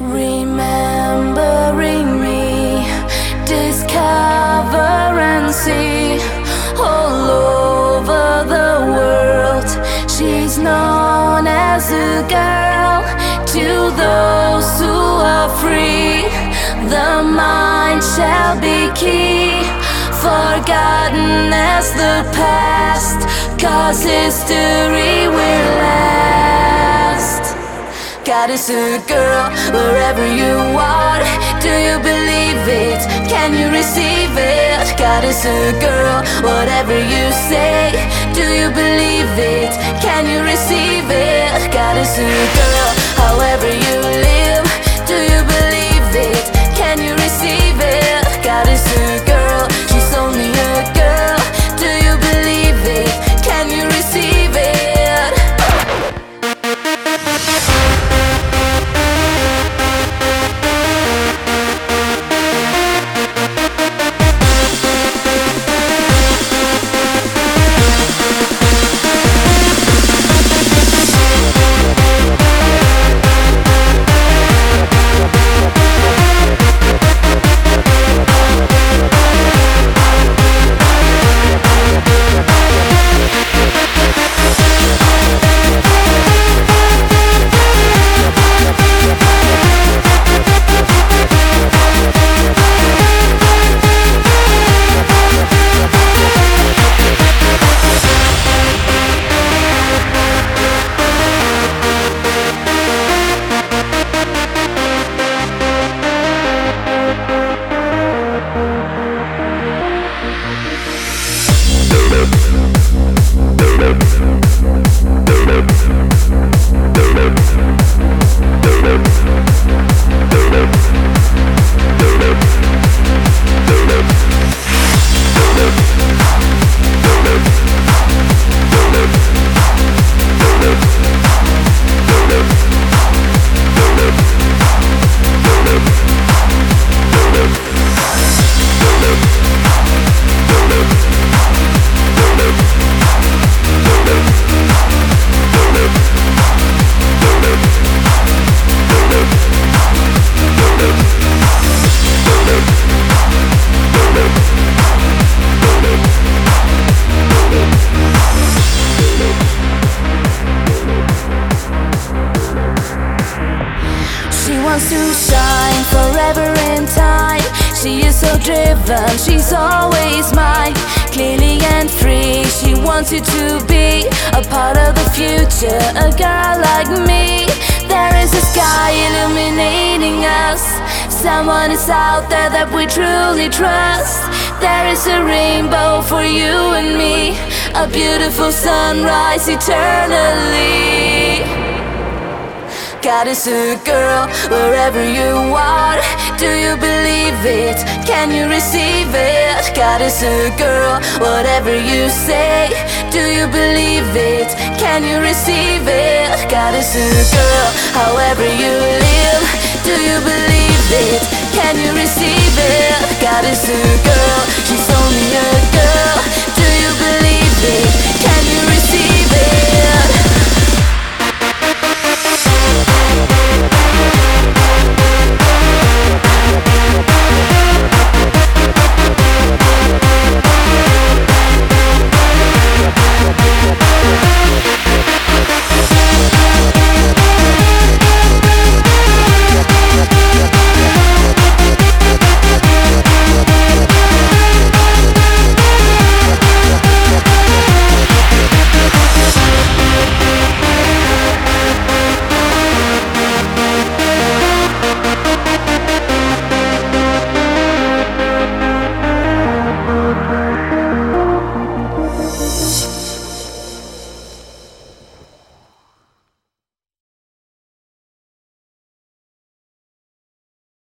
Remembering me, discover and see all over the world. She's known as a girl to those who are free. The mind shall be key, forgotten as the past, cause history will last. God is a girl wherever you are. Do you believe it? Can you receive it? God is a girl, whatever you say. Do you believe it? Can you receive it? God is a girl, wants to shine forever in time. She is so driven, she's always mine. Clearly and free, she wants you to be a part of the future. A girl like me, there is a sky illuminating us. Someone is out there that we truly trust. There is a rainbow for you and me, a beautiful sunrise eternally. God is a girl wherever you are. Do you believe it? Can you receive it? God is a girl, whatever you say. Do you believe it? Can you receive it? God is a girl, however you live. Do you believe it? Can you receive it? God is a girl, she's